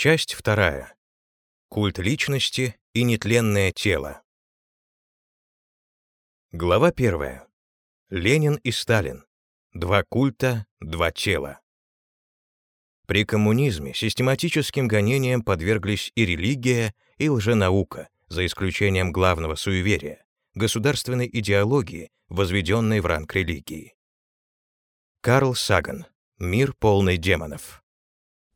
Часть вторая. Культ личности и нетленное тело. Глава первая. Ленин и Сталин. Два культа, два тела. При коммунизме систематическим гонениям подверглись и религия, и лженаука, за исключением главного суеверия — государственной идеологии, возведенной в ранг религии. Карл Саган. Мир полный демонов.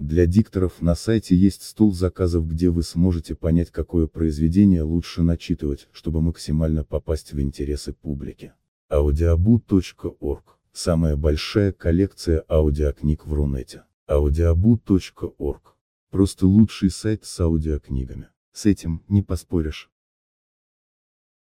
Для дикторов на сайте есть стол заказов, где вы сможете понять, какое произведение лучше начитывать, чтобы максимально попасть в интересы публики. audiobu.org – самая большая коллекция аудиокниг в Рунете. audiobu.org – просто лучший сайт с аудиокнигами. С этим не поспоришь.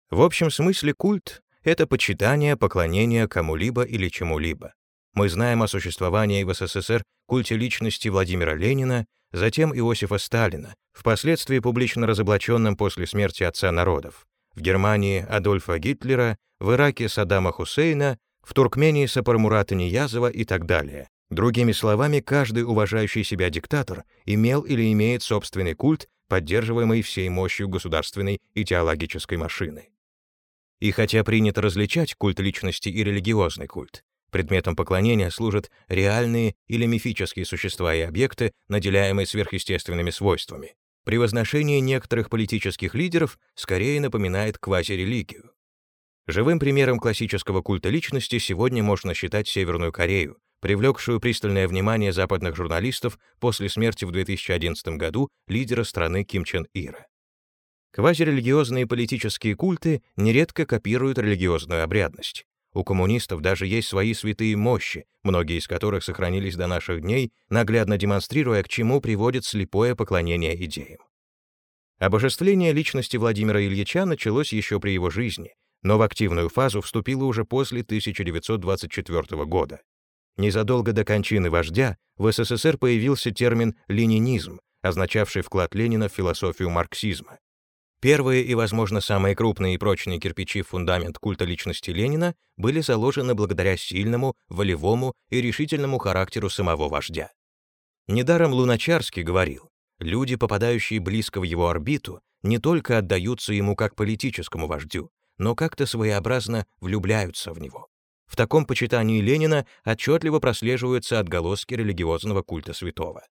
В общем смысле культ — это почитание, поклонение кому-либо или чему-либо. Мы знаем о существовании в СССР культе личности Владимира Ленина, затем Иосифа Сталина, впоследствии публично разоблаченном после смерти отца народов, в Германии Адольфа Гитлера, в Ираке Саддама Хусейна, в Туркмении Сапармурата Ниязова и так далее. Другими словами, каждый уважающий себя диктатор имел или имеет собственный культ, поддерживаемый всей мощью государственной идеологической машины. И хотя принято различать культ личности и религиозный культ, Предметом поклонения служат реальные или мифические существа и объекты, наделяемые сверхъестественными свойствами. Превозношение некоторых политических лидеров скорее напоминает квазирелигию. Живым примером классического культа личности сегодня можно считать Северную Корею, привлекшую пристальное внимание западных журналистов после смерти в 2011 году лидера страны Ким Чен Ира. Квазирелигиозные политические культы нередко копируют религиозную обрядность. У коммунистов даже есть свои святые мощи, многие из которых сохранились до наших дней, наглядно демонстрируя, к чему приводит слепое поклонение идеям. Обожествление личности Владимира Ильича началось еще при его жизни, но в активную фазу вступило уже после 1924 года. Незадолго до кончины вождя в СССР появился термин «ленинизм», означавший вклад Ленина в философию марксизма. Первые и, возможно, самые крупные и прочные кирпичи в фундамент культа личности Ленина были заложены благодаря сильному, волевому и решительному характеру самого вождя. Недаром Луначарский говорил, люди, попадающие близко в его орбиту, не только отдаются ему как политическому вождю, но как-то своеобразно влюбляются в него. В таком почитании Ленина отчетливо прослеживаются отголоски религиозного культа святого.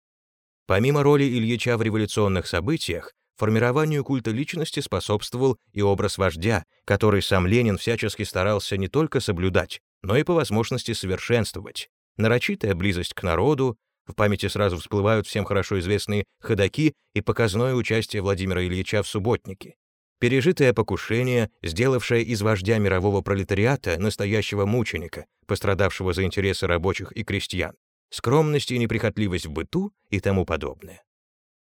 Помимо роли Ильича в революционных событиях, Формированию культа личности способствовал и образ вождя, который сам Ленин всячески старался не только соблюдать, но и по возможности совершенствовать. Нарочитая близость к народу, в памяти сразу всплывают всем хорошо известные ходаки и показное участие Владимира Ильича в субботнике. Пережитое покушение, сделавшее из вождя мирового пролетариата настоящего мученика, пострадавшего за интересы рабочих и крестьян, скромность и неприхотливость в быту и тому подобное.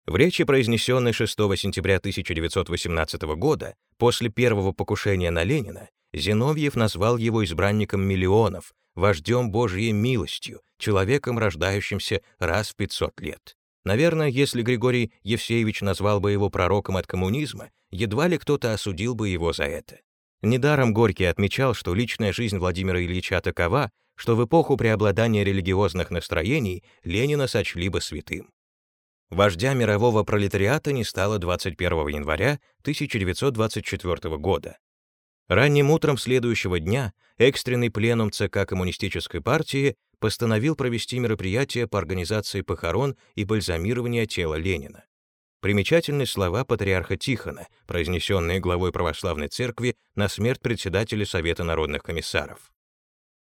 В речи, произнесенной 6 сентября 1918 года, после первого покушения на Ленина, Зиновьев назвал его избранником миллионов, вождем Божьей милостью, человеком, рождающимся раз в 500 лет. Наверное, если Григорий Евсеевич назвал бы его пророком от коммунизма, едва ли кто-то осудил бы его за это. Недаром Горький отмечал, что личная жизнь Владимира Ильича такова, что в эпоху преобладания религиозных настроений Ленина сочли бы святым. Вождя мирового пролетариата не стало 21 января 1924 года. Ранним утром следующего дня экстренный пленум ЦК Коммунистической партии постановил провести мероприятие по организации похорон и бальзамирования тела Ленина. Примечательны слова патриарха Тихона, произнесенные главой православной церкви на смерть председателя Совета народных комиссаров.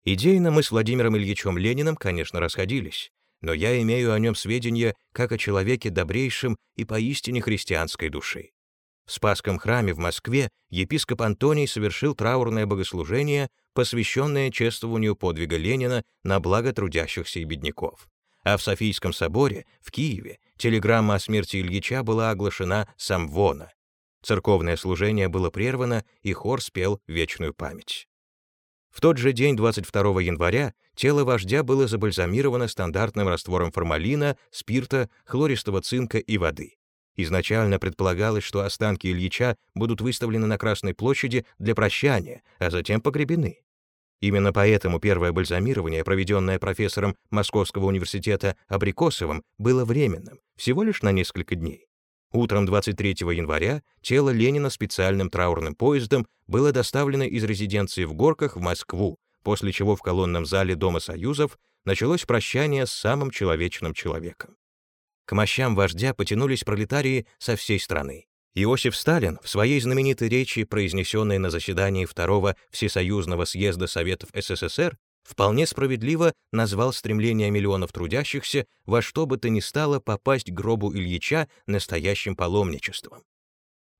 Идейно мы с Владимиром Ильичем Лениным, конечно, расходились, но я имею о нем сведения как о человеке добрейшем и поистине христианской души. В Спасском храме в Москве епископ Антоний совершил траурное богослужение, посвященное чествованию подвига Ленина на благо трудящихся и бедняков. А в Софийском соборе в Киеве телеграмма о смерти Ильича была оглашена самвона. Церковное служение было прервано, и хор спел вечную память. В тот же день, 22 января, тело вождя было забальзамировано стандартным раствором формалина, спирта, хлористого цинка и воды. Изначально предполагалось, что останки Ильича будут выставлены на Красной площади для прощания, а затем погребены. Именно поэтому первое бальзамирование, проведенное профессором Московского университета Абрикосовым, было временным, всего лишь на несколько дней. Утром 23 января тело Ленина специальным траурным поездом было доставлено из резиденции в Горках в Москву, после чего в колонном зале Дома Союзов началось прощание с самым человечным человеком. К мощам вождя потянулись пролетарии со всей страны. Иосиф Сталин в своей знаменитой речи, произнесенной на заседании Второго Всесоюзного съезда Советов СССР, вполне справедливо назвал стремление миллионов трудящихся во что бы то ни стало попасть к гробу Ильича настоящим паломничеством.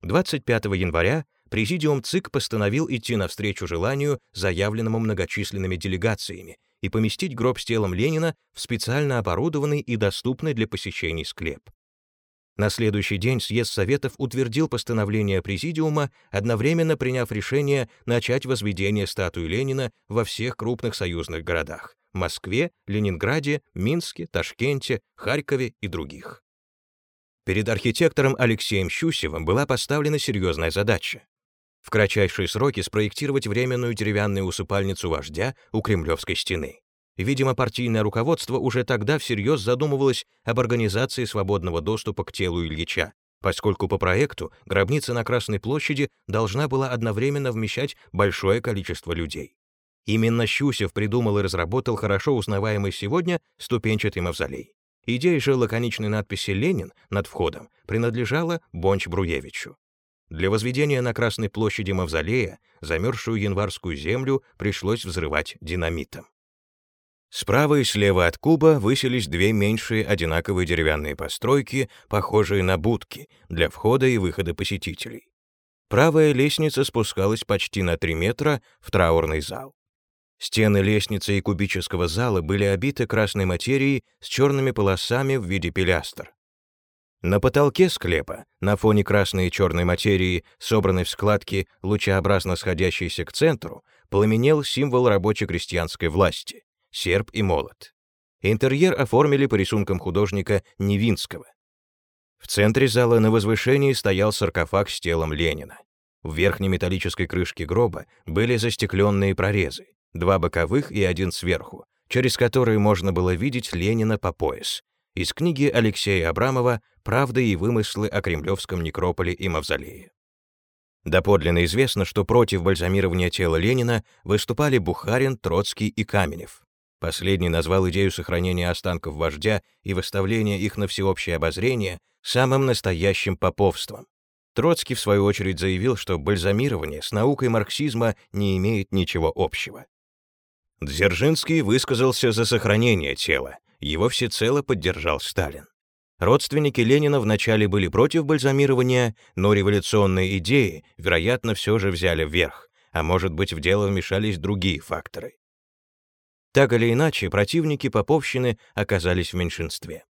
25 января Президиум ЦИК постановил идти навстречу желанию, заявленному многочисленными делегациями, и поместить гроб с телом Ленина в специально оборудованный и доступный для посещений склеп. На следующий день съезд Советов утвердил постановление Президиума, одновременно приняв решение начать возведение статуи Ленина во всех крупных союзных городах — Москве, Ленинграде, Минске, Ташкенте, Харькове и других. Перед архитектором Алексеем Щусевым была поставлена серьезная задача — в кратчайшие сроки спроектировать временную деревянную усыпальницу вождя у Кремлевской стены. Видимо, партийное руководство уже тогда всерьез задумывалось об организации свободного доступа к телу Ильича, поскольку по проекту гробница на Красной площади должна была одновременно вмещать большое количество людей. Именно Щусев придумал и разработал хорошо узнаваемый сегодня ступенчатый мавзолей. Идея же лаконичной надписи «Ленин» над входом принадлежала Бонч-Бруевичу. Для возведения на Красной площади мавзолея замерзшую январскую землю пришлось взрывать динамитом. Справа и слева от куба высились две меньшие одинаковые деревянные постройки, похожие на будки, для входа и выхода посетителей. Правая лестница спускалась почти на 3 метра в траурный зал. Стены лестницы и кубического зала были обиты красной материей с черными полосами в виде пилястр. На потолке склепа, на фоне красной и черной материи, собранной в складки, лучеобразно сходящейся к центру, пламенел символ рабоче-крестьянской власти серп и молот. Интерьер оформили по рисункам художника Невинского. В центре зала на возвышении стоял саркофаг с телом Ленина. В верхней металлической крышке гроба были застекленные прорезы, два боковых и один сверху, через которые можно было видеть Ленина по пояс. Из книги Алексея Абрамова «Правда и вымыслы о кремлевском некрополе и мавзолее». Доподлинно известно, что против бальзамирования тела Ленина выступали Бухарин, Троцкий и Каменев. Последний назвал идею сохранения останков вождя и выставления их на всеобщее обозрение самым настоящим поповством. Троцкий, в свою очередь, заявил, что бальзамирование с наукой марксизма не имеет ничего общего. Дзержинский высказался за сохранение тела, его всецело поддержал Сталин. Родственники Ленина вначале были против бальзамирования, но революционные идеи, вероятно, все же взяли вверх, а может быть, в дело вмешались другие факторы. Так или иначе, противники Поповщины оказались в меньшинстве.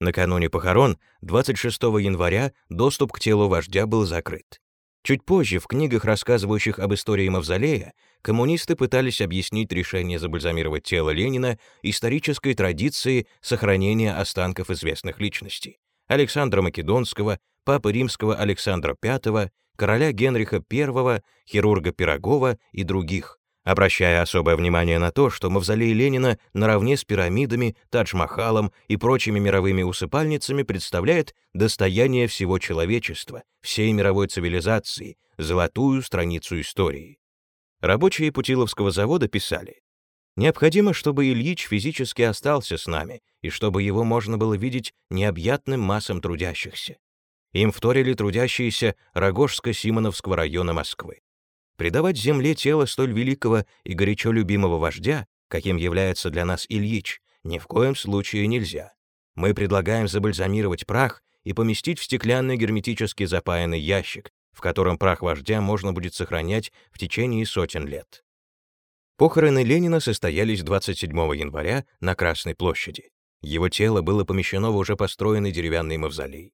Накануне похорон, 26 января, доступ к телу вождя был закрыт. Чуть позже, в книгах, рассказывающих об истории Мавзолея, коммунисты пытались объяснить решение забальзамировать тело Ленина исторической традицией сохранения останков известных личностей — Александра Македонского, Папы Римского Александра V, короля Генриха I, хирурга Пирогова и других, обращая особое внимание на то, что мавзолей Ленина наравне с пирамидами, Тадж-Махалом и прочими мировыми усыпальницами представляет достояние всего человечества, всей мировой цивилизации, золотую страницу истории. Рабочие Путиловского завода писали, «Необходимо, чтобы Ильич физически остался с нами, и чтобы его можно было видеть необъятным массам трудящихся. Им вторили трудящиеся Рогожско-Симоновского района Москвы. Предавать земле тело столь великого и горячо любимого вождя, каким является для нас Ильич, ни в коем случае нельзя. Мы предлагаем забальзамировать прах и поместить в стеклянный герметически запаянный ящик, в котором прах вождя можно будет сохранять в течение сотен лет. Похороны Ленина состоялись 27 января на Красной площади. Его тело было помещено в уже построенный деревянный мавзолей.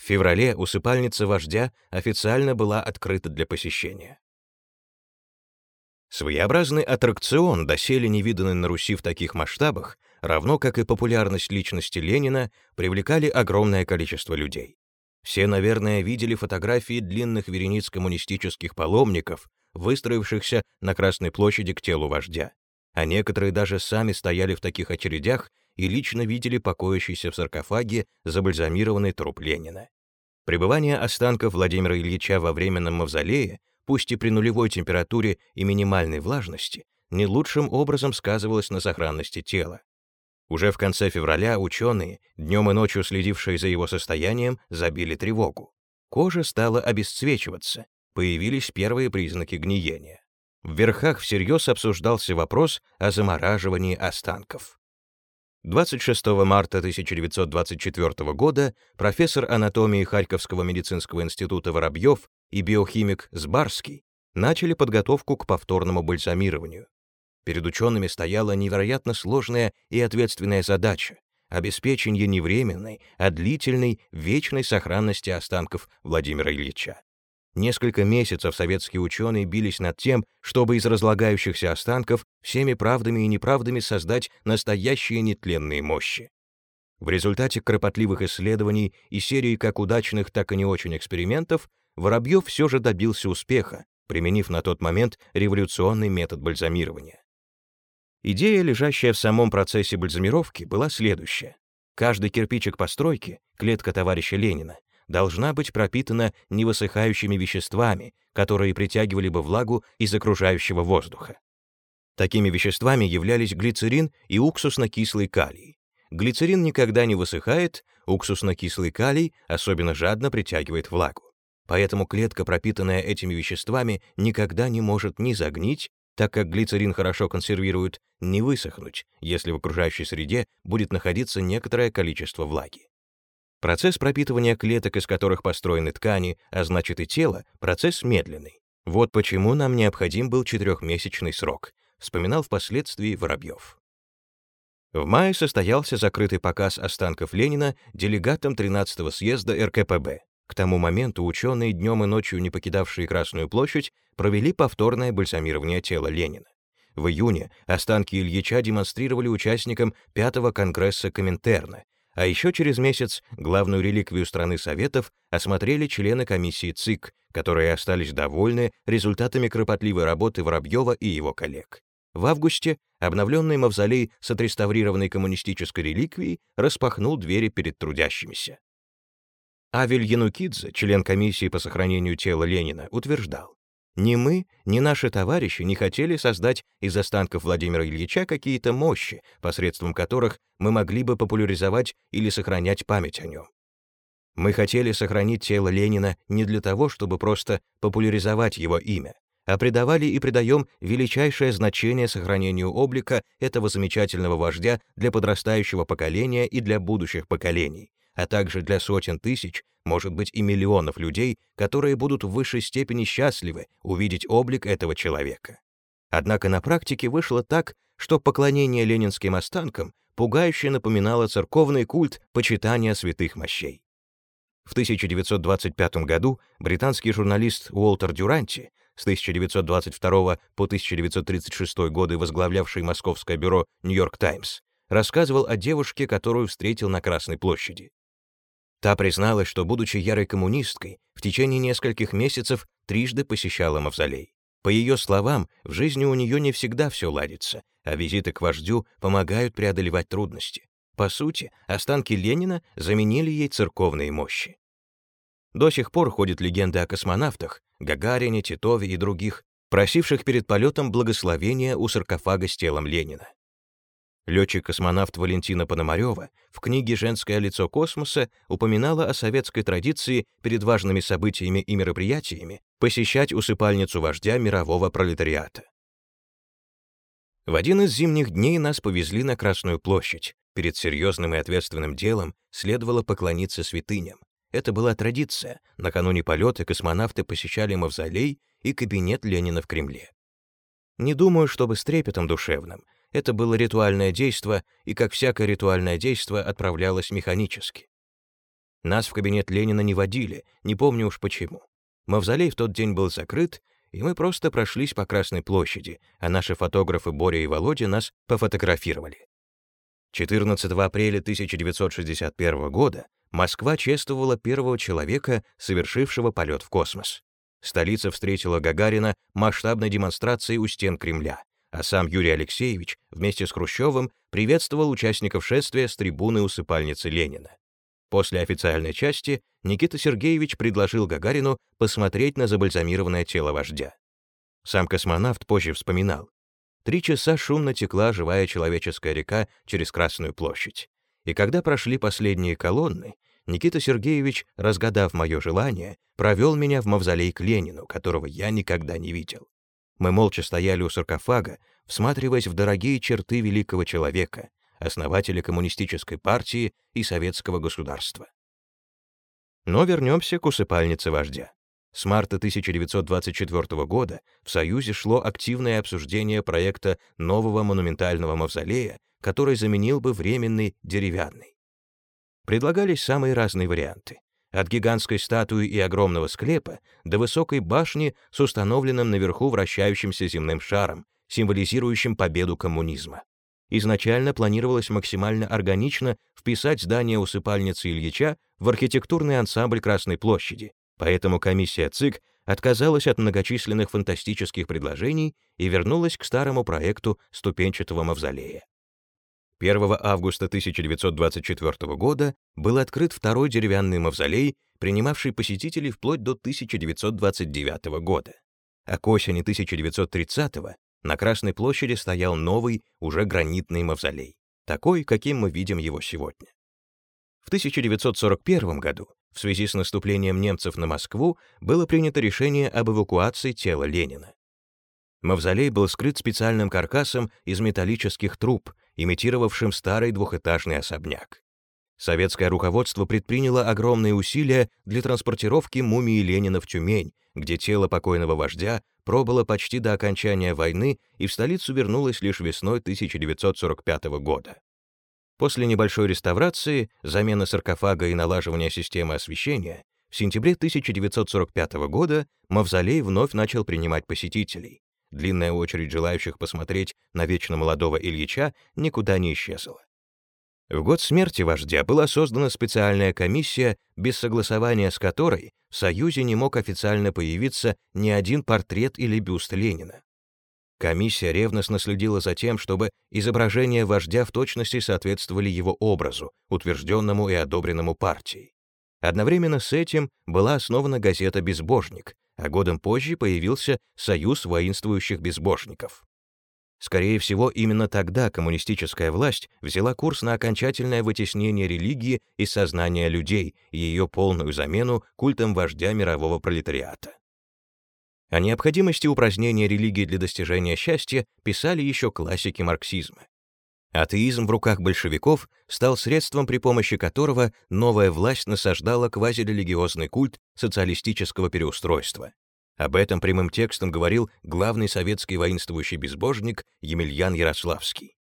В феврале усыпальница вождя официально была открыта для посещения. Своеобразный аттракцион, доселе невиданный на Руси в таких масштабах, равно как и популярность личности Ленина, привлекали огромное количество людей. Все, наверное, видели фотографии длинных верениц коммунистических паломников, выстроившихся на Красной площади к телу вождя. А некоторые даже сами стояли в таких очередях и лично видели покоящийся в саркофаге забальзамированный труп Ленина. Пребывание останков Владимира Ильича во временном мавзолее, пусть и при нулевой температуре и минимальной влажности, не лучшим образом сказывалось на сохранности тела. Уже в конце февраля ученые, днем и ночью следившие за его состоянием, забили тревогу. Кожа стала обесцвечиваться, появились первые признаки гниения. В верхах всерьез обсуждался вопрос о замораживании останков. 26 марта 1924 года профессор анатомии Харьковского медицинского института Воробьев и биохимик Сбарский начали подготовку к повторному бальзамированию. Перед учеными стояла невероятно сложная и ответственная задача — обеспечение не временной, а длительной, вечной сохранности останков Владимира Ильича. Несколько месяцев советские ученые бились над тем, чтобы из разлагающихся останков всеми правдами и неправдами создать настоящие нетленные мощи. В результате кропотливых исследований и серии как удачных, так и не очень экспериментов Воробьев все же добился успеха, применив на тот момент революционный метод бальзамирования. Идея, лежащая в самом процессе бальзамировки, была следующая. Каждый кирпичик постройки, клетка товарища Ленина, должна быть пропитана невысыхающими веществами, которые притягивали бы влагу из окружающего воздуха. Такими веществами являлись глицерин и уксусно-кислый калий. Глицерин никогда не высыхает, уксусно-кислый калий особенно жадно притягивает влагу. Поэтому клетка, пропитанная этими веществами, никогда не может ни загнить, так как глицерин хорошо консервирует, ни высохнуть, если в окружающей среде будет находиться некоторое количество влаги. Процесс пропитывания клеток, из которых построены ткани, а значит и тело, процесс медленный. Вот почему нам необходим был четырехмесячный срок, вспоминал впоследствии Воробьев. В мае состоялся закрытый показ останков Ленина делегатом 13-го съезда РКПБ. К тому моменту ученые, днем и ночью не покидавшие Красную площадь, провели повторное бальзамирование тела Ленина. В июне останки Ильича демонстрировали участникам пятого конгресса Коминтерна, а еще через месяц главную реликвию страны Советов осмотрели члены комиссии ЦИК, которые остались довольны результатами кропотливой работы Воробьева и его коллег. В августе обновленный мавзолей с отреставрированной коммунистической реликвией распахнул двери перед трудящимися. Авель Янукидзе, член комиссии по сохранению тела Ленина, утверждал, ни мы, ни наши товарищи не хотели создать из останков Владимира Ильича какие-то мощи, посредством которых мы могли бы популяризовать или сохранять память о нем. Мы хотели сохранить тело Ленина не для того, чтобы просто популяризовать его имя, а придавали и придаем величайшее значение сохранению облика этого замечательного вождя для подрастающего поколения и для будущих поколений, а также для сотен тысяч, может быть и миллионов людей, которые будут в высшей степени счастливы увидеть облик этого человека. Однако на практике вышло так, что поклонение ленинским останкам пугающе напоминало церковный культ почитания святых мощей. В 1925 году британский журналист Уолтер Дюранти, с 1922 по 1936 годы возглавлявший московское бюро «Нью-Йорк Таймс», рассказывал о девушке, которую встретил на Красной площади. Та призналась, что, будучи ярой коммунисткой, в течение нескольких месяцев трижды посещала мавзолей. По ее словам, в жизни у нее не всегда все ладится, а визиты к вождю помогают преодолевать трудности. По сути, останки Ленина заменили ей церковные мощи. До сих пор ходят легенды о космонавтах, Гагарине, Титове и других, просивших перед полетом благословения у саркофага с телом Ленина. Летчик-космонавт Валентина Пономарева в книге «Женское лицо космоса» упоминала о советской традиции перед важными событиями и мероприятиями посещать усыпальницу вождя мирового пролетариата. В один из зимних дней нас повезли на Красную площадь. Перед серьезным и ответственным делом следовало поклониться святыням. Это была традиция. Накануне полета космонавты посещали мавзолей и кабинет Ленина в Кремле. Не думаю, чтобы с трепетом душевным, это было ритуальное действо, и как всякое ритуальное действо отправлялось механически. Нас в кабинет Ленина не водили, не помню уж почему. Мавзолей в тот день был закрыт, и мы просто прошлись по Красной площади, а наши фотографы Боря и Володя нас пофотографировали. 14 апреля 1961 года Москва чествовала первого человека, совершившего полет в космос. Столица встретила Гагарина масштабной демонстрацией у стен Кремля, а сам Юрий Алексеевич вместе с Хрущевым приветствовал участников шествия с трибуны усыпальницы Ленина. После официальной части Никита Сергеевич предложил Гагарину посмотреть на забальзамированное тело вождя. Сам космонавт позже вспоминал. Три часа шумно текла живая человеческая река через Красную площадь. И когда прошли последние колонны, Никита Сергеевич, разгадав мое желание, провел меня в мавзолей к Ленину, которого я никогда не видел. Мы молча стояли у саркофага, всматриваясь в дорогие черты великого человека, основателя коммунистической партии и советского государства. Но вернемся к усыпальнице вождя. С марта 1924 года в Союзе шло активное обсуждение проекта нового монументального мавзолея, который заменил бы временный деревянный. Предлагались самые разные варианты. От гигантской статуи и огромного склепа до высокой башни с установленным наверху вращающимся земным шаром, символизирующим победу коммунизма. Изначально планировалось максимально органично вписать здание усыпальницы Ильича в архитектурный ансамбль Красной площади, Поэтому комиссия ЦИК отказалась от многочисленных фантастических предложений и вернулась к старому проекту ступенчатого мавзолея. 1 августа 1924 года был открыт второй деревянный мавзолей, принимавший посетителей вплоть до 1929 года. А к осени 1930 на Красной площади стоял новый, уже гранитный мавзолей, такой, каким мы видим его сегодня. В 1941 году в связи с наступлением немцев на Москву было принято решение об эвакуации тела Ленина. Мавзолей был скрыт специальным каркасом из металлических труб, имитировавшим старый двухэтажный особняк. Советское руководство предприняло огромные усилия для транспортировки мумии Ленина в Тюмень, где тело покойного вождя пробыло почти до окончания войны и в столицу вернулось лишь весной 1945 года. После небольшой реставрации, замены саркофага и налаживания системы освещения, в сентябре 1945 года мавзолей вновь начал принимать посетителей. Длинная очередь желающих посмотреть на вечно молодого Ильича никуда не исчезла. В год смерти вождя была создана специальная комиссия, без согласования с которой в Союзе не мог официально появиться ни один портрет или бюст Ленина. Комиссия ревностно следила за тем, чтобы изображения вождя в точности соответствовали его образу, утвержденному и одобренному партией. Одновременно с этим была основана газета «Безбожник», а годом позже появился Союз воинствующих безбожников. Скорее всего, именно тогда коммунистическая власть взяла курс на окончательное вытеснение религии из сознания людей и ее полную замену культом вождя мирового пролетариата. О необходимости упразднения религии для достижения счастья писали еще классики марксизма. Атеизм в руках большевиков стал средством, при помощи которого новая власть насаждала квазирелигиозный культ социалистического переустройства. Об этом прямым текстом говорил главный советский воинствующий безбожник Емельян Ярославский.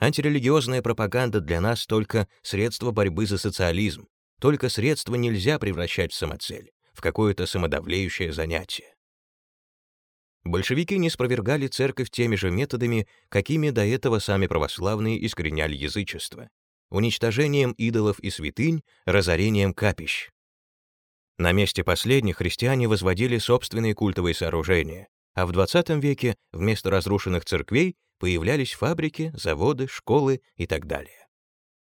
Антирелигиозная пропаганда для нас только средство борьбы за социализм, только средство нельзя превращать в самоцель, в какое-то самодавлеющее занятие. Большевики не спровергали церковь теми же методами, какими до этого сами православные искореняли язычество — уничтожением идолов и святынь, разорением капищ. На месте последних христиане возводили собственные культовые сооружения, а в XX веке вместо разрушенных церквей появлялись фабрики, заводы, школы и так далее.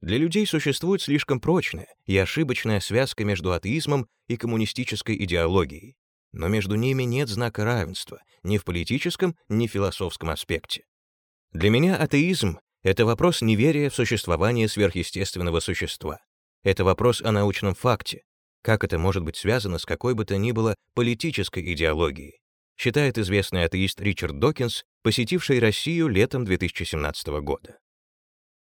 Для людей существует слишком прочная и ошибочная связка между атеизмом и коммунистической идеологией, но между ними нет знака равенства ни в политическом, ни в философском аспекте. Для меня атеизм — это вопрос неверия в существование сверхъестественного существа. Это вопрос о научном факте. Как это может быть связано с какой бы то ни было политической идеологией? Считает известный атеист Ричард Докинс, посетивший Россию летом 2017 года.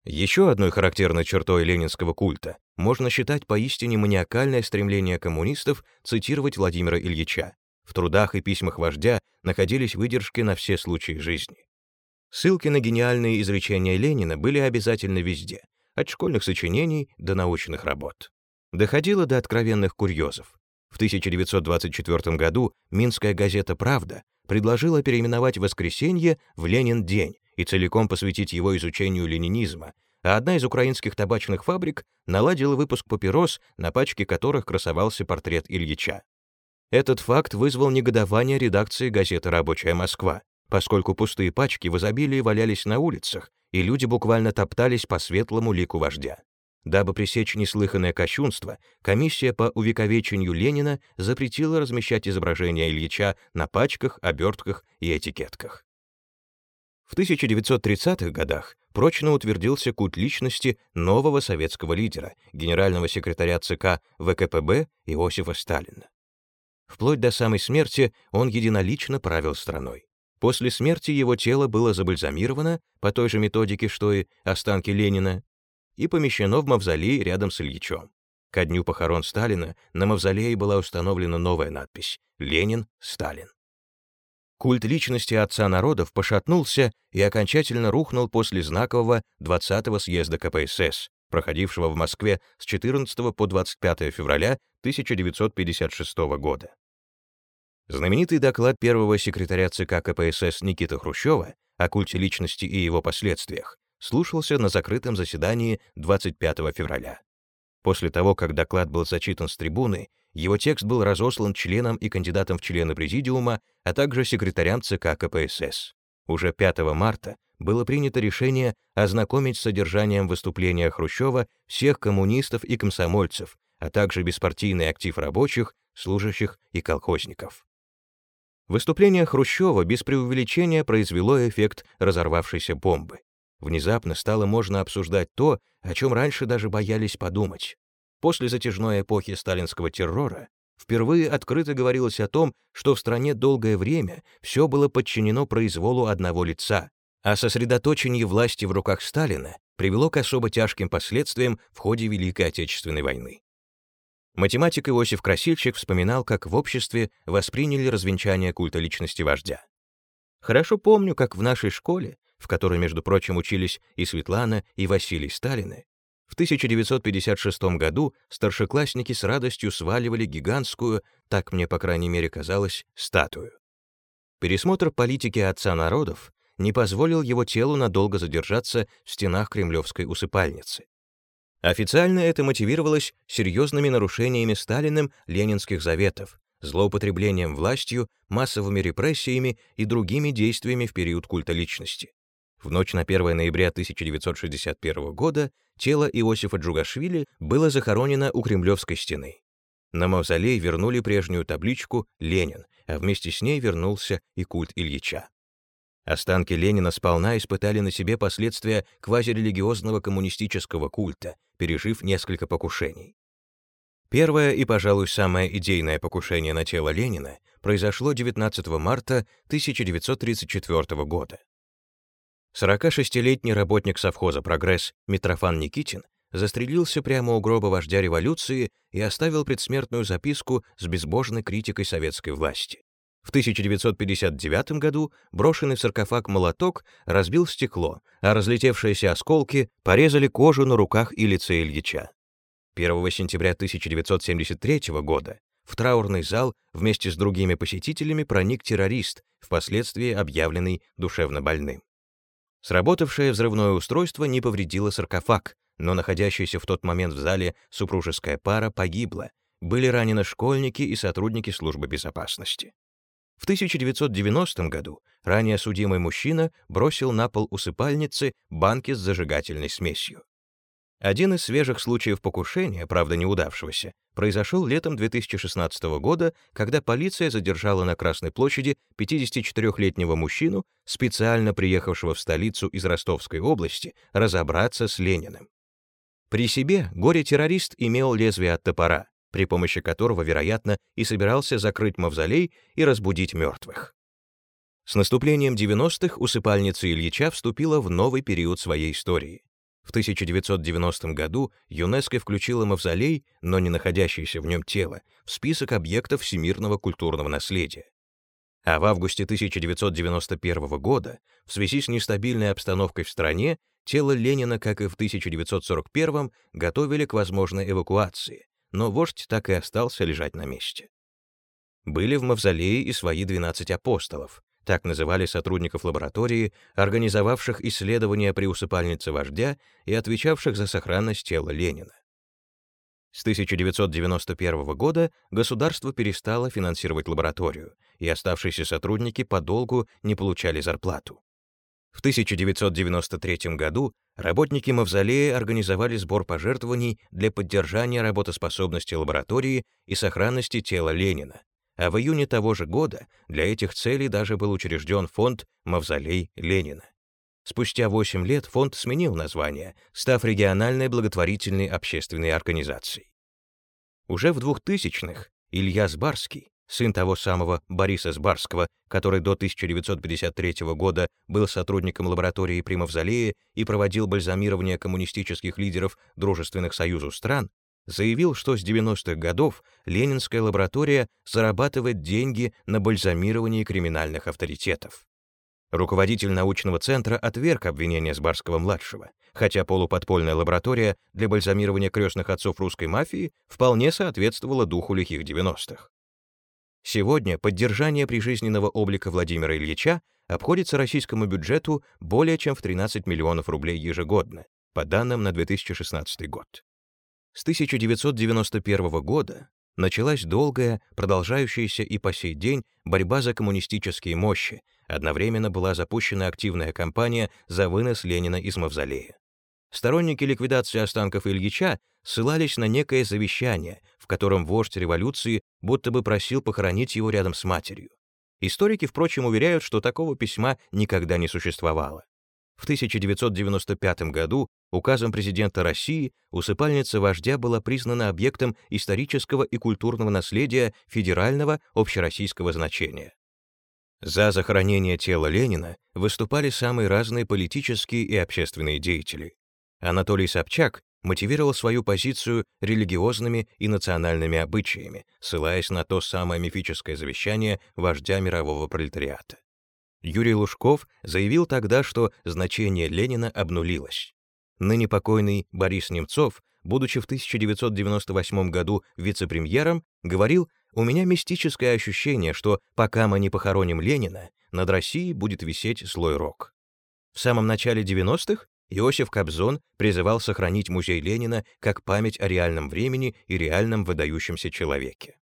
Еще одной характерной чертой ленинского культа можно считать поистине маниакальное стремление коммунистов цитировать Владимира Ильича. В трудах и письмах вождя находились выдержки на все случаи жизни. Ссылки на гениальные изречения Ленина были обязательны везде, от школьных сочинений до научных работ. Доходило до откровенных курьезов. В 1924 году Минская газета «Правда» предложила переименовать воскресенье в Ленин-день и целиком посвятить его изучению ленинизма, а одна из украинских табачных фабрик наладила выпуск папирос, на пачке которых красовался портрет Ильича. Этот факт вызвал негодование редакции газеты «Рабочая Москва», поскольку пустые пачки в изобилии валялись на улицах, и люди буквально топтались по светлому лику вождя. Дабы пресечь неслыханное кощунство, комиссия по увековечению Ленина запретила размещать изображения Ильича на пачках, обертках и этикетках. В 1930-х годах прочно утвердился культ личности нового советского лидера, генерального секретаря ЦК ВКПБ Иосифа Сталина. Вплоть до самой смерти он единолично правил страной. После смерти его тело было забальзамировано по той же методике, что и останки Ленина, и помещено в мавзолей рядом с Ильичом. Ко дню похорон Сталина на мавзолее была установлена новая надпись «Ленин, Сталин». Культ личности отца народов пошатнулся и окончательно рухнул после знакового 20-го съезда КПСС, проходившего в Москве с 14 по 25 февраля 1956 года. Знаменитый доклад первого секретаря ЦК КПСС Никиты Хрущева о культе личности и его последствиях слушался на закрытом заседании 25 февраля. После того, как доклад был зачитан с трибуны, его текст был разослан членам и кандидатам в члены Президиума, а также секретарям ЦК КПСС. Уже 5 марта было принято решение ознакомить с содержанием выступления Хрущева всех коммунистов и комсомольцев, а также беспартийный актив рабочих, служащих и колхозников. Выступление Хрущева без преувеличения произвело эффект разорвавшейся бомбы. Внезапно стало можно обсуждать то, о чем раньше даже боялись подумать. После затяжной эпохи сталинского террора впервые открыто говорилось о том, что в стране долгое время все было подчинено произволу одного лица, а сосредоточение власти в руках Сталина привело к особо тяжким последствиям в ходе Великой Отечественной войны. Математик Иосиф Красильщик вспоминал, как в обществе восприняли развенчание культа личности вождя. Хорошо помню, как в нашей школе, в которой, между прочим, учились и Светлана, и Василий Сталины, в 1956 году старшеклассники с радостью сваливали гигантскую, так мне, по крайней мере, казалось, статую. Пересмотр политики отца народов не позволил его телу надолго задержаться в стенах кремлевской усыпальницы. Официально это мотивировалось серьезными нарушениями Сталиным ленинских заветов, злоупотреблением властью, массовыми репрессиями и другими действиями в период культа личности. В ночь на 1 ноября 1961 года тело Иосифа Джугашвили было захоронено у Кремлевской стены. На мавзолей вернули прежнюю табличку «Ленин», а вместе с ней вернулся и культ Ильича. Останки Ленина сполна испытали на себе последствия квазирелигиозного коммунистического культа, пережив несколько покушений. Первое и, пожалуй, самое идейное покушение на тело Ленина произошло 19 марта 1934 года. 46-летний работник совхоза «Прогресс» Митрофан Никитин застрелился прямо у гроба вождя революции и оставил предсмертную записку с безбожной критикой советской власти. В 1959 году брошенный в саркофаг молоток разбил стекло, а разлетевшиеся осколки порезали кожу на руках и лице Ильича. 1 сентября 1973 года в траурный зал вместе с другими посетителями проник террорист, впоследствии объявленный душевно больным. Сработавшее взрывное устройство не повредило саркофаг, но находящаяся в тот момент в зале супружеская пара погибла, были ранены школьники и сотрудники службы безопасности. В 1990 году ранее судимый мужчина бросил на пол усыпальницы банки с зажигательной смесью. Один из свежих случаев покушения, правда неудавшегося, произошел летом 2016 года, когда полиция задержала на Красной площади 54-летнего мужчину, специально приехавшего в столицу из Ростовской области, разобраться с Лениным. При себе горе-террорист имел лезвие от топора, при помощи которого, вероятно, и собирался закрыть мавзолей и разбудить мертвых. С наступлением 90-х усыпальница Ильича вступила в новый период своей истории. В 1990 году ЮНЕСКО включила мавзолей, но не находящееся в нем тело, в список объектов всемирного культурного наследия. А в августе 1991 года, в связи с нестабильной обстановкой в стране, тело Ленина, как и в 1941 готовили к возможной эвакуации, но вождь так и остался лежать на месте. Были в мавзолее и свои 12 апостолов, так называли сотрудников лаборатории, организовавших исследования при усыпальнице вождя и отвечавших за сохранность тела Ленина. С 1991 года государство перестало финансировать лабораторию, и оставшиеся сотрудники подолгу не получали зарплату. В 1993 году работники Мавзолея организовали сбор пожертвований для поддержания работоспособности лаборатории и сохранности тела Ленина, а в июне того же года для этих целей даже был учрежден фонд «Мавзолей Ленина». Спустя 8 лет фонд сменил название, став региональной благотворительной общественной организацией. Уже в 2000-х Илья Сбарский, сын того самого Бориса Сбарского, который до 1953 года был сотрудником лаборатории при Мавзолее и проводил бальзамирование коммунистических лидеров дружественных союзов стран, заявил, что с 90-х годов Ленинская лаборатория зарабатывает деньги на бальзамировании криминальных авторитетов. Руководитель научного центра отверг обвинения Сбарского-младшего, хотя полуподпольная лаборатория для бальзамирования крестных отцов русской мафии вполне соответствовала духу лихих 90-х. Сегодня поддержание прижизненного облика Владимира Ильича обходится российскому бюджету более чем в 13 миллионов рублей ежегодно, по данным на 2016 год. С 1991 года началась долгая, продолжающаяся и по сей день борьба за коммунистические мощи, одновременно была запущена активная кампания за вынос Ленина из мавзолея. Сторонники ликвидации останков Ильича ссылались на некое завещание, в котором вождь революции будто бы просил похоронить его рядом с матерью. Историки, впрочем, уверяют, что такого письма никогда не существовало. В 1995 году указом президента России усыпальница вождя была признана объектом исторического и культурного наследия федерального общероссийского значения. За захоронение тела Ленина выступали самые разные политические и общественные деятели. Анатолий Собчак мотивировал свою позицию религиозными и национальными обычаями, ссылаясь на то самое мифическое завещание вождя мирового пролетариата. Юрий Лужков заявил тогда, что значение Ленина обнулилось. Ныне покойный Борис Немцов, будучи в 1998 году вице-премьером, говорил, «У меня мистическое ощущение, что пока мы не похороним Ленина, над Россией будет висеть слой рок». В самом начале 90-х Иосиф Кобзон призывал сохранить музей Ленина как память о реальном времени и реальном выдающемся человеке.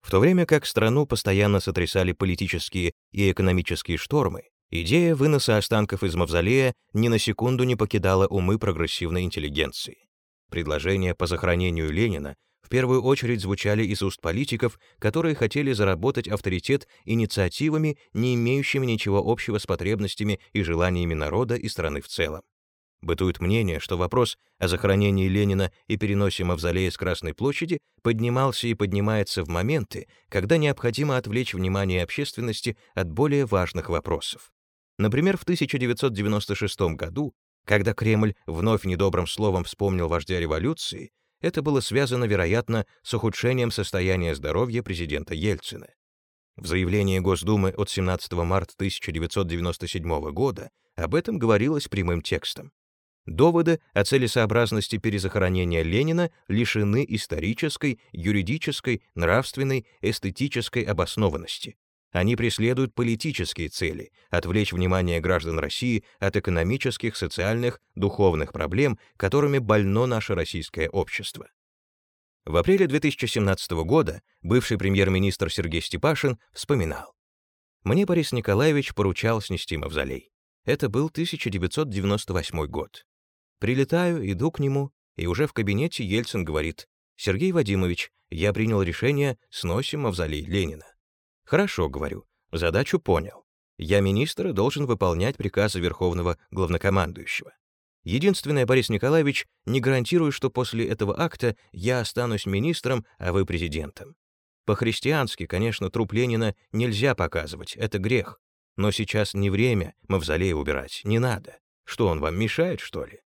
В то время как страну постоянно сотрясали политические и экономические штормы, идея выноса останков из мавзолея ни на секунду не покидала умы прогрессивной интеллигенции. Предложения по захоронению Ленина в первую очередь звучали из уст политиков, которые хотели заработать авторитет инициативами, не имеющими ничего общего с потребностями и желаниями народа и страны в целом. Бытует мнение, что вопрос о захоронении Ленина и переносе мавзолея с Красной площади поднимался и поднимается в моменты, когда необходимо отвлечь внимание общественности от более важных вопросов. Например, в 1996 году, когда Кремль вновь недобрым словом вспомнил вождя революции, это было связано, вероятно, с ухудшением состояния здоровья президента Ельцина. В заявлении Госдумы от 17 марта 1997 года об этом говорилось прямым текстом. Доводы о целесообразности перезахоронения Ленина лишены исторической, юридической, нравственной, эстетической обоснованности. Они преследуют политические цели — отвлечь внимание граждан России от экономических, социальных, духовных проблем, которыми больно наше российское общество. В апреле 2017 года бывший премьер-министр Сергей Степашин вспоминал. «Мне Борис Николаевич поручал снести мавзолей. Это был 1998 год. Прилетаю, иду к нему, и уже в кабинете Ельцин говорит, «Сергей Вадимович, я принял решение, сносим мавзолей Ленина». «Хорошо», — говорю, «задачу понял. Я министр и должен выполнять приказы Верховного Главнокомандующего. Единственное, Борис Николаевич, не гарантирую, что после этого акта я останусь министром, а вы президентом. По-христиански, конечно, труп Ленина нельзя показывать, это грех. Но сейчас не время мавзолей убирать, не надо. Что, он вам мешает, что ли?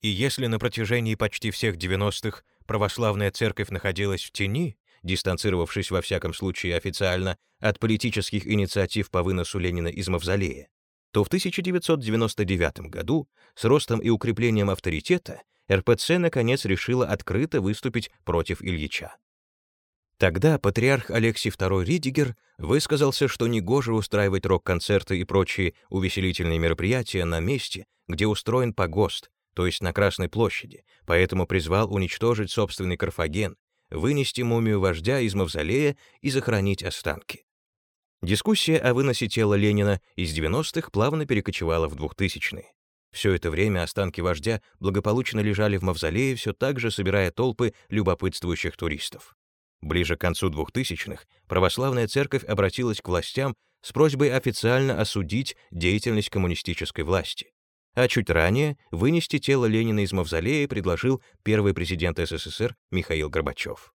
И если на протяжении почти всех 90-х православная церковь находилась в тени, дистанцировавшись во всяком случае официально от политических инициатив по выносу Ленина из мавзолея, то в 1999 году с ростом и укреплением авторитета РПЦ наконец решила открыто выступить против Ильича. Тогда патриарх Алексий II Ридигер высказался, что негоже устраивать рок-концерты и прочие увеселительные мероприятия на месте, где устроен погост, то есть на Красной площади, поэтому призвал уничтожить собственный Карфаген, вынести мумию вождя из мавзолея и захоронить останки. Дискуссия о выносе тела Ленина из 90-х плавно перекочевала в 2000-е. Все это время останки вождя благополучно лежали в мавзолее, все так же собирая толпы любопытствующих туристов. Ближе к концу 2000-х православная церковь обратилась к властям с просьбой официально осудить деятельность коммунистической власти. А чуть ранее вынести тело Ленина из мавзолея предложил первый президент СССР Михаил Горбачев.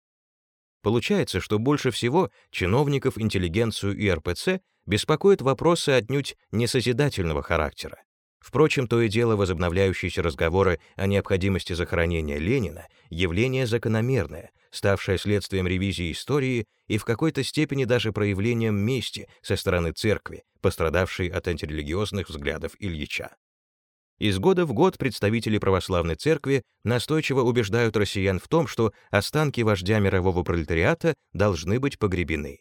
Получается, что больше всего чиновников, интеллигенцию и РПЦ беспокоят вопросы отнюдь несозидательного характера. Впрочем, то и дело возобновляющиеся разговоры о необходимости захоронения Ленина — явление закономерное, ставшее следствием ревизии истории и в какой-то степени даже проявлением мести со стороны церкви, пострадавшей от антирелигиозных взглядов Ильича. Из года в год представители православной церкви настойчиво убеждают россиян в том, что останки вождя мирового пролетариата должны быть погребены.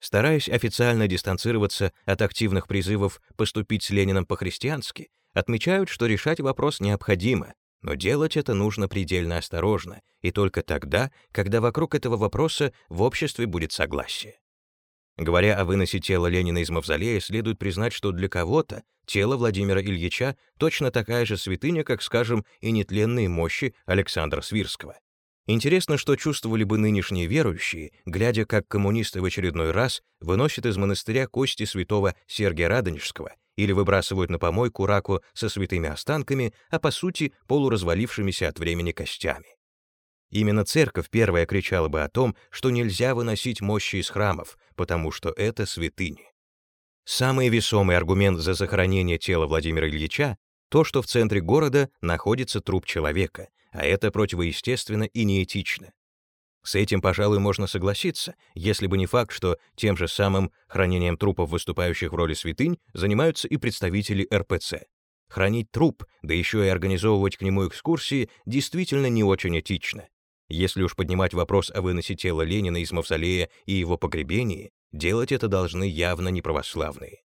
Стараясь официально дистанцироваться от активных призывов поступить с Лениным по-христиански, отмечают, что решать вопрос необходимо, но делать это нужно предельно осторожно, и только тогда, когда вокруг этого вопроса в обществе будет согласие. Говоря о выносе тела Ленина из мавзолея, следует признать, что для кого-то тело Владимира Ильича точно такая же святыня, как, скажем, и нетленные мощи Александра Свирского. Интересно, что чувствовали бы нынешние верующие, глядя, как коммунисты в очередной раз выносят из монастыря кости святого Сергия Радонежского или выбрасывают на помойку раку со святыми останками, а по сути полуразвалившимися от времени костями. Именно церковь первая кричала бы о том, что нельзя выносить мощи из храмов, потому что это святыни. Самый весомый аргумент за захоронение тела Владимира Ильича — то, что в центре города находится труп человека, а это противоестественно и неэтично. С этим, пожалуй, можно согласиться, если бы не факт, что тем же самым хранением трупов, выступающих в роли святынь, занимаются и представители РПЦ. Хранить труп, да еще и организовывать к нему экскурсии, действительно не очень этично. Если уж поднимать вопрос о выносе тела Ленина из мавзолея и его погребении, делать это должны явно неправославные.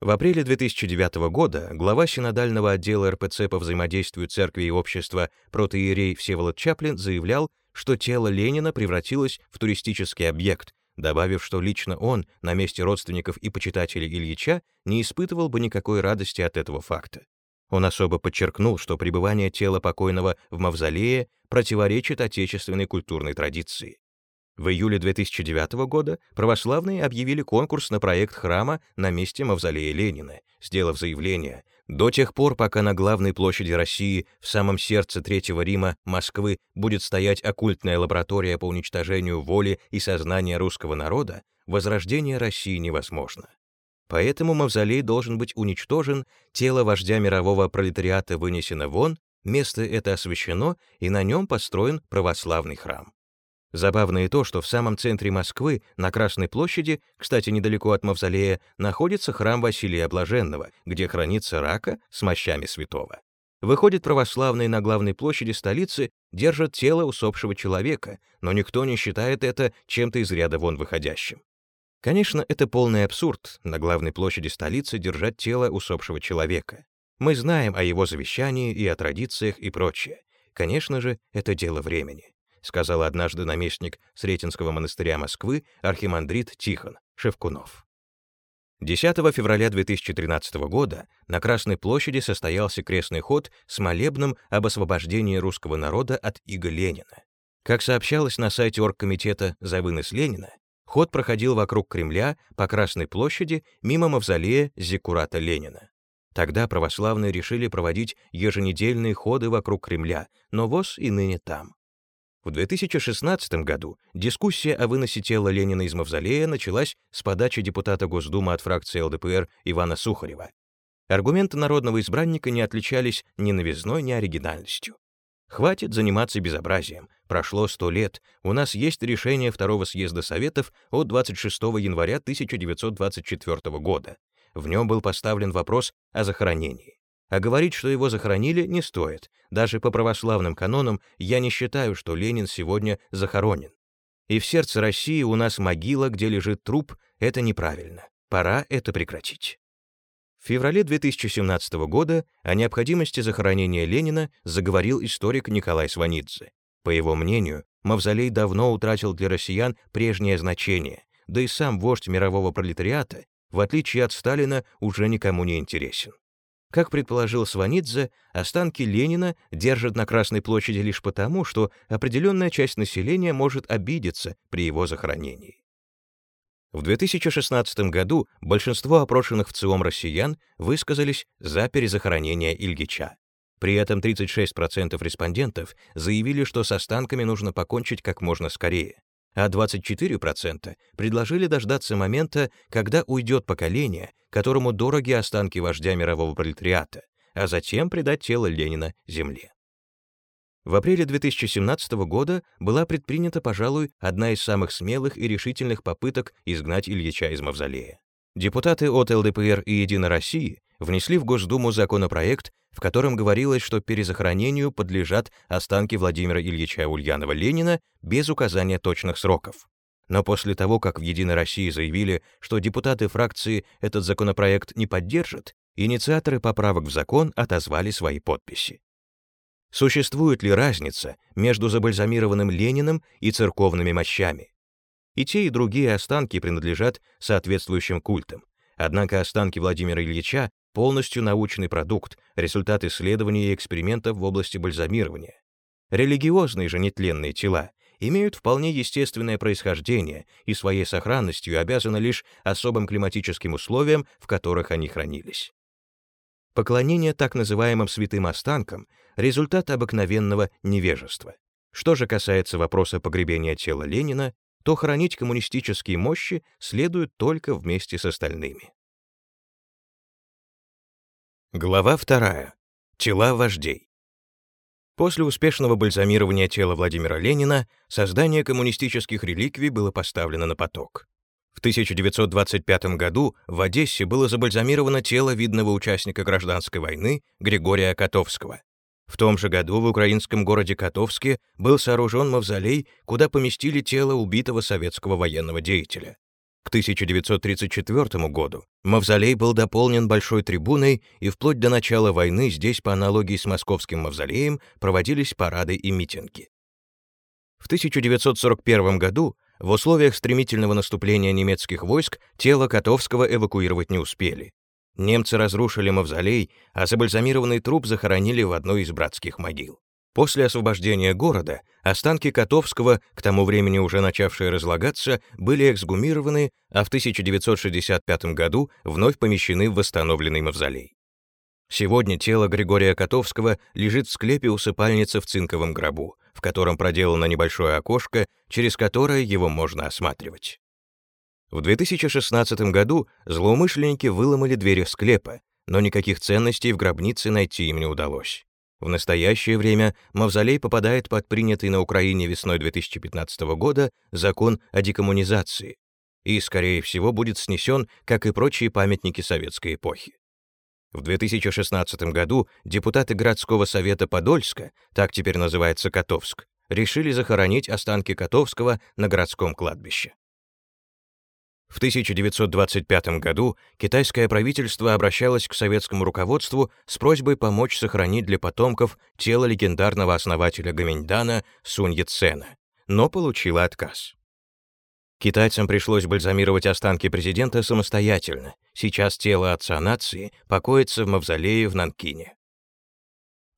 В апреле 2009 года глава синодального отдела РПЦ по взаимодействию церкви и общества протоиерей Всеволод Чаплин заявлял, что тело Ленина превратилось в туристический объект, добавив, что лично он на месте родственников и почитателей Ильича не испытывал бы никакой радости от этого факта. Он особо подчеркнул, что пребывание тела покойного в мавзолее противоречит отечественной культурной традиции. В июле 2009 года православные объявили конкурс на проект храма на месте мавзолея Ленина, сделав заявление «До тех пор, пока на главной площади России, в самом сердце Третьего Рима, Москвы, будет стоять оккультная лаборатория по уничтожению воли и сознания русского народа, возрождение России невозможно». Поэтому мавзолей должен быть уничтожен, тело вождя мирового пролетариата вынесено вон, место это освящено, и на нем построен православный храм. Забавно и то, что в самом центре Москвы, на Красной площади, кстати, недалеко от Мавзолея, находится храм Василия Блаженного, где хранится рака с мощами святого. Выходит, православные на главной площади столицы держат тело усопшего человека, но никто не считает это чем-то из ряда вон выходящим. Конечно, это полный абсурд на главной площади столицы держать тело усопшего человека. Мы знаем о его завещании и о традициях и прочее. Конечно же, это дело времени сказал однажды наместник Сретенского монастыря Москвы архимандрит Тихон Шевкунов. 10 февраля 2013 года на Красной площади состоялся крестный ход с молебном об освобождении русского народа от иго Ленина. Как сообщалось на сайте оргкомитета «За вынос Ленина», ход проходил вокруг Кремля по Красной площади мимо мавзолея Зиккурата Ленина. Тогда православные решили проводить еженедельные ходы вокруг Кремля, но ВОЗ и ныне там. В 2016 году дискуссия о выносе тела Ленина из мавзолея началась с подачи депутата Госдумы от фракции ЛДПР Ивана Сухарева. Аргументы народного избранника не отличались ни новизной, ни оригинальностью. Хватит заниматься безобразием. Прошло сто лет. У нас есть решение Второго съезда Советов от 26 января 1924 года. В нем был поставлен вопрос о захоронении. А говорить, что его захоронили, не стоит. Даже по православным канонам я не считаю, что Ленин сегодня захоронен. И в сердце России у нас могила, где лежит труп, это неправильно. Пора это прекратить. В феврале 2017 года о необходимости захоронения Ленина заговорил историк Николай Сванидзе. По его мнению, мавзолей давно утратил для россиян прежнее значение, да и сам вождь мирового пролетариата, в отличие от Сталина, уже никому не интересен. Как предположил Сванидзе, останки Ленина держат на Красной площади лишь потому, что определенная часть населения может обидеться при его захоронении. В 2016 году большинство опрошенных в ЦИОМ россиян высказались за перезахоронение Ильича. При этом 36% респондентов заявили, что с останками нужно покончить как можно скорее, а 24% предложили дождаться момента, когда уйдет поколение, которому дороги останки вождя мирового пролетариата, а затем предать тело Ленина земле. В апреле 2017 года была предпринята, пожалуй, одна из самых смелых и решительных попыток изгнать Ильича из мавзолея. Депутаты от ЛДПР и «Единой России» внесли в Госдуму законопроект, в котором говорилось, что перезахоронению подлежат останки Владимира Ильича Ульянова-Ленина без указания точных сроков. Но после того, как в «Единой России» заявили, что депутаты фракции этот законопроект не поддержат, инициаторы поправок в закон отозвали свои подписи. Существует ли разница между забальзамированным Лениным и церковными мощами? И те, и другие останки принадлежат соответствующим культам. Однако останки Владимира Ильича полностью научный продукт, результат исследований и экспериментов в области бальзамирования. Религиозные же нетленные тела имеют вполне естественное происхождение и своей сохранностью обязаны лишь особым климатическим условиям, в которых они хранились. Поклонение так называемым святым останкам — результат обыкновенного невежества. Что же касается вопроса погребения тела Ленина, то хранить коммунистические мощи следует только вместе с остальными. Глава вторая. Тела вождей. После успешного бальзамирования тела Владимира Ленина создание коммунистических реликвий было поставлено на поток. В 1925 году в Одессе было забальзамировано тело видного участника гражданской войны Григория Котовского. В том же году в украинском городе Котовске был сооружен мавзолей, куда поместили тело убитого советского военного деятеля. К 1934 году мавзолей был дополнен большой трибуной, и вплоть до начала войны здесь, по аналогии с московским мавзолеем, проводились парады и митинги. В 1941 году в условиях стремительного наступления немецких войск тело Котовского эвакуировать не успели. Немцы разрушили мавзолей, а забальзамированный труп захоронили в одной из братских могил. После освобождения города останки Котовского, к тому времени уже начавшие разлагаться, были эксгумированы, а в 1965 году вновь помещены в восстановленный мавзолей. Сегодня тело Григория Котовского лежит в склепе усыпальницы в цинковом гробу, в котором проделано небольшое окошко, через которое его можно осматривать. В 2016 году злоумышленники выломали двери склепа, но никаких ценностей в гробнице найти им не удалось. В настоящее время мавзолей попадает под принятый на Украине весной 2015 года закон о декоммунизации и, скорее всего, будет снесен, как и прочие памятники советской эпохи. В 2016 году депутаты городского совета Подольска, так теперь называется Котовск, решили захоронить останки Котовского на городском кладбище. В 1925 году китайское правительство обращалось к советскому руководству с просьбой помочь сохранить для потомков тело легендарного основателя Гаминьдана Сунь Яцена, но получило отказ. Китайцам пришлось бальзамировать останки президента самостоятельно. Сейчас тело отца нации покоится в мавзолее в Нанкине.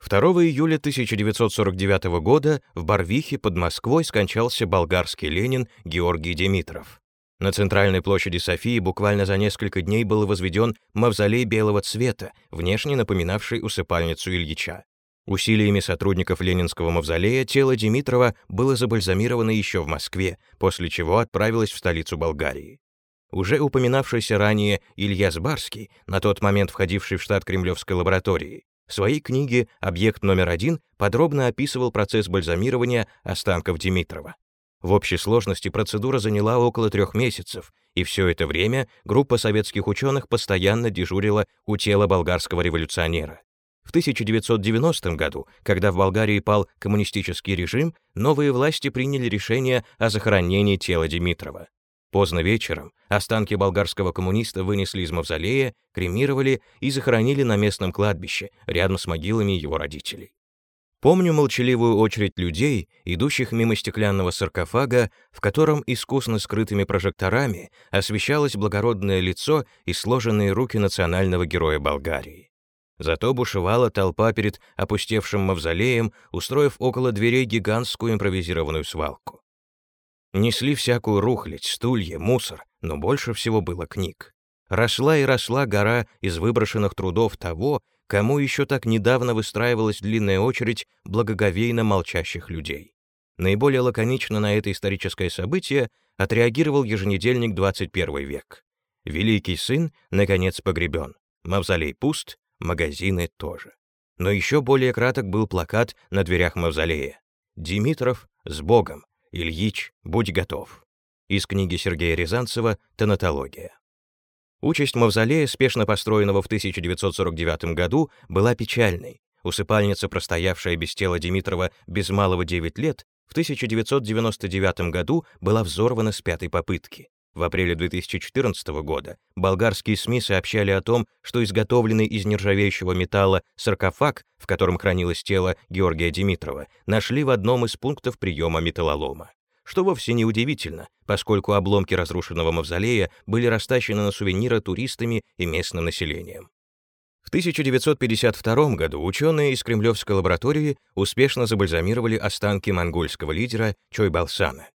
2 июля 1949 года в Барвихе под Москвой скончался болгарский Ленин Георгий Димитров. На центральной площади Софии буквально за несколько дней был возведен мавзолей белого цвета, внешне напоминавший усыпальницу Ильича. Усилиями сотрудников Ленинского мавзолея тело Димитрова было забальзамировано еще в Москве, после чего отправилось в столицу Болгарии. Уже упоминавшийся ранее Илья Сбарский, на тот момент входивший в штат Кремлевской лаборатории, в своей книге «Объект номер один» подробно описывал процесс бальзамирования останков Димитрова. В общей сложности процедура заняла около трех месяцев, и все это время группа советских ученых постоянно дежурила у тела болгарского революционера. В 1990 году, когда в Болгарии пал коммунистический режим, новые власти приняли решение о захоронении тела Димитрова. Поздно вечером останки болгарского коммуниста вынесли из мавзолея, кремировали и захоронили на местном кладбище, рядом с могилами его родителей. Помню молчаливую очередь людей, идущих мимо стеклянного саркофага, в котором искусно скрытыми прожекторами освещалось благородное лицо и сложенные руки национального героя Болгарии. Зато бушевала толпа перед опустевшим мавзолеем, устроив около дверей гигантскую импровизированную свалку. Несли всякую рухлядь, стулья, мусор, но больше всего было книг. Росла и росла гора из выброшенных трудов того, кому еще так недавно выстраивалась длинная очередь благоговейно молчащих людей. Наиболее лаконично на это историческое событие отреагировал еженедельник «21 век». Великий сын, наконец, погребен. Мавзолей пуст, магазины тоже. Но еще более краток был плакат на дверях мавзолея. «Димитров с Богом! Ильич, будь готов. Из книги Сергея Рязанцева «Тонатология». Участь мавзолея, спешно построенного в 1949 году, была печальной. Усыпальница, простоявшая без тела Димитрова без малого 9 лет, в 1999 году была взорвана с пятой попытки. В апреле 2014 года болгарские СМИ сообщали о том, что изготовленный из нержавеющего металла саркофаг, в котором хранилось тело Георгия Димитрова, нашли в одном из пунктов приема металлолома. Что вовсе не удивительно, поскольку обломки разрушенного мавзолея были растащены на сувениры туристами и местным населением. В 1952 году ученые из Кремлевской лаборатории успешно забальзамировали останки монгольского лидера Чойбалсана.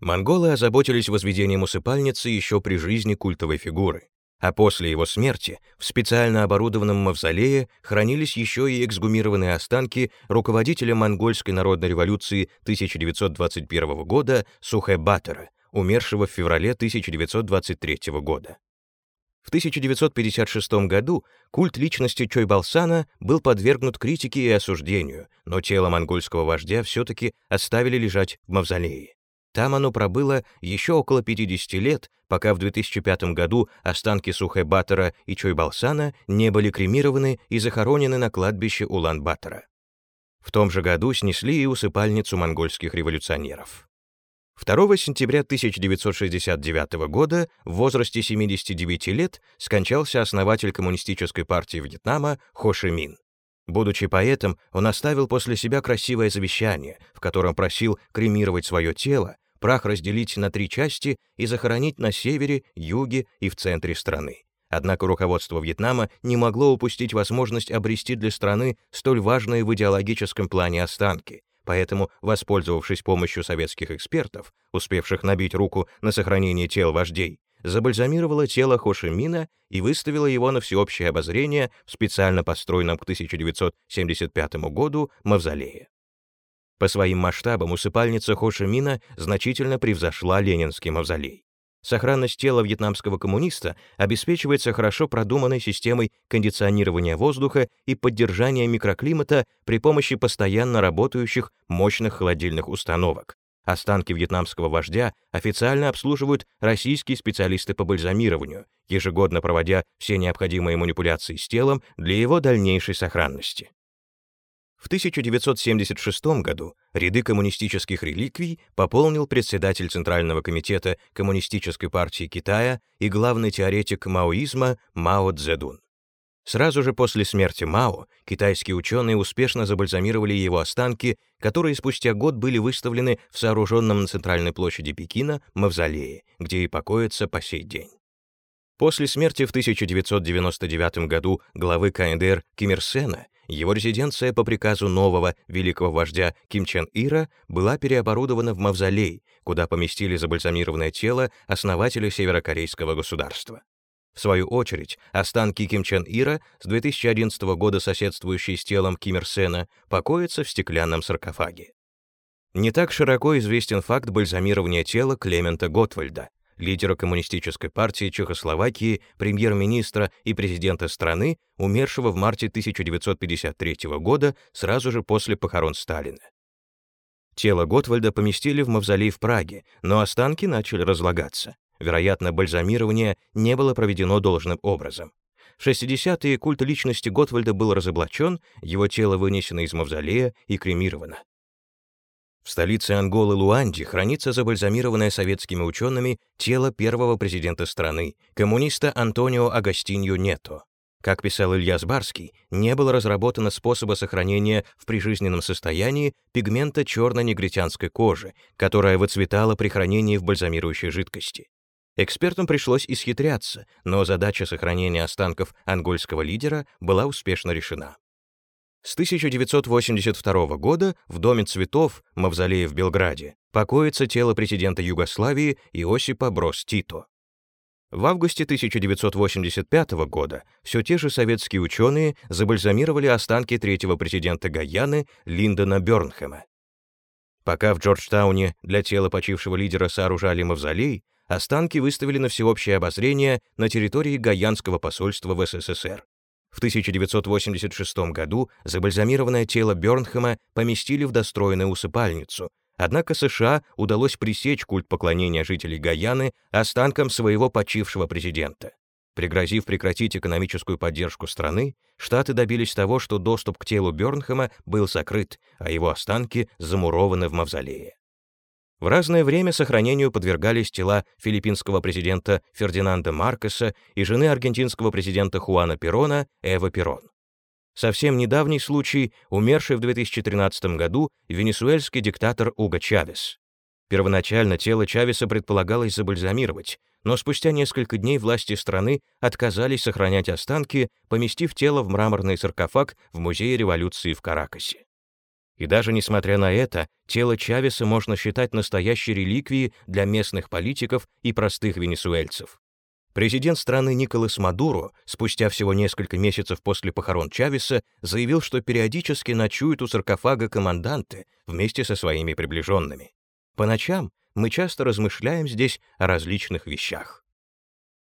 Монголы озаботились возведением усыпальницы еще при жизни культовой фигуры, а после его смерти в специально оборудованном мавзолее хранились еще и эксгумированные останки руководителя монгольской народной революции 1921 года Сухэ Батора, умершего в феврале 1923 года. В 1956 году культ личности Чойбалсана был подвергнут критике и осуждению, но тело монгольского вождя все-таки оставили лежать в мавзолее. Там оно пробыло еще около 50 лет, пока в 2005 году останки Сухэ-Батора и Чойбалсана не были кремированы и захоронены на кладбище Улан-Батора. В том же году снесли и усыпальницу монгольских революционеров. 2 сентября 1969 года в возрасте 79 лет скончался основатель Коммунистической партии Вьетнама Хо Ши Мин. Будучи поэтом, он оставил после себя красивое завещание, в котором просил кремировать свое тело, прах разделить на три части и захоронить на севере, юге и в центре страны. Однако руководство Вьетнама не могло упустить возможность обрести для страны столь важные в идеологическом плане останки, поэтому, воспользовавшись помощью советских экспертов, успевших набить руку на сохранение тел вождей, забальзамировала тело Хошимина и выставила его на всеобщее обозрение в специально построенном к 1975 году мавзолее. По своим масштабам усыпальница Хо Ши Мина значительно превзошла Ленинский мавзолей. Сохранность тела вьетнамского коммуниста обеспечивается хорошо продуманной системой кондиционирования воздуха и поддержания микроклимата при помощи постоянно работающих мощных холодильных установок. Останки вьетнамского вождя официально обслуживают российские специалисты по бальзамированию, ежегодно проводя все необходимые манипуляции с телом для его дальнейшей сохранности. В 1976 году ряды коммунистических реликвий пополнил председатель Центрального комитета Коммунистической партии Китая и главный теоретик маоизма Мао Цзэдун. Сразу же после смерти Мао китайские ученые успешно забальзамировали его останки, которые спустя год были выставлены в сооруженном на центральной площади Пекина мавзолее, где и покоятся по сей день. После смерти в 1999 году главы КНДР Ким Ир Сена его резиденция по приказу нового великого вождя Ким Чен Ира была переоборудована в мавзолей, куда поместили забальзамированное тело основателя северокорейского государства. В свою очередь, останки Ким Чен Ира, с 2011 года соседствующие с телом Ким Ир Сена, покоятся в стеклянном саркофаге. Не так широко известен факт бальзамирования тела Клемента Готвальда, лидера Коммунистической партии Чехословакии, премьер-министра и президента страны, умершего в марте 1953 года сразу же после похорон Сталина. Тело Готвальда поместили в мавзолей в Праге, но останки начали разлагаться. Вероятно, бальзамирование не было проведено должным образом. В 60-е культ личности Готвальда был разоблачен, его тело вынесено из мавзолея и кремировано. В столице Анголы Луанди хранится забальзамированное советскими учеными тело первого президента страны, коммуниста Антонио Агастиньо Нето. Как писал Илья Сбарский, не было разработано способа сохранения в прижизненном состоянии пигмента черно-негритянской кожи, которая выцветала при хранении в бальзамирующей жидкости. Экспертам пришлось исхитряться, но задача сохранения останков ангольского лидера была успешно решена. С 1982 года в Доме цветов, мавзолее в Белграде, покоится тело президента Югославии Иосипа Брос Тито. В августе 1985 года все те же советские ученые забальзамировали останки третьего президента Гаяны Линдона Бёрнхэма. Пока в Джорджтауне для тела почившего лидера сооружали мавзолей, останки выставили на всеобщее обозрение на территории Гаянского посольства в СССР. В 1986 году забальзамированное тело Бёрнхэма поместили в достроенную усыпальницу, Однако США удалось пресечь культ поклонения жителей Гаяны останкам своего почившего президента. Пригрозив прекратить экономическую поддержку страны, Штаты добились того, что доступ к телу Бёрнхэма был закрыт, а его останки замурованы в мавзолее. В разное время сохранению подвергались тела филиппинского президента Фердинанда Маркоса и жены аргентинского президента Хуана Перона Эва Перон. Совсем недавний случай — умерший в 2013 году венесуэльский диктатор Уго Чавес. Первоначально тело Чавеса предполагалось забальзамировать, но спустя несколько дней власти страны отказались сохранять останки, поместив тело в мраморный саркофаг в Музее революции в Каракасе. И даже несмотря на это, тело Чавеса можно считать настоящей реликвией для местных политиков и простых венесуэльцев. Президент страны Николас Мадуро спустя всего несколько месяцев после похорон Чавеса заявил, что периодически ночует у саркофага команданты вместе со своими приближенными. По ночам мы часто размышляем здесь о различных вещах.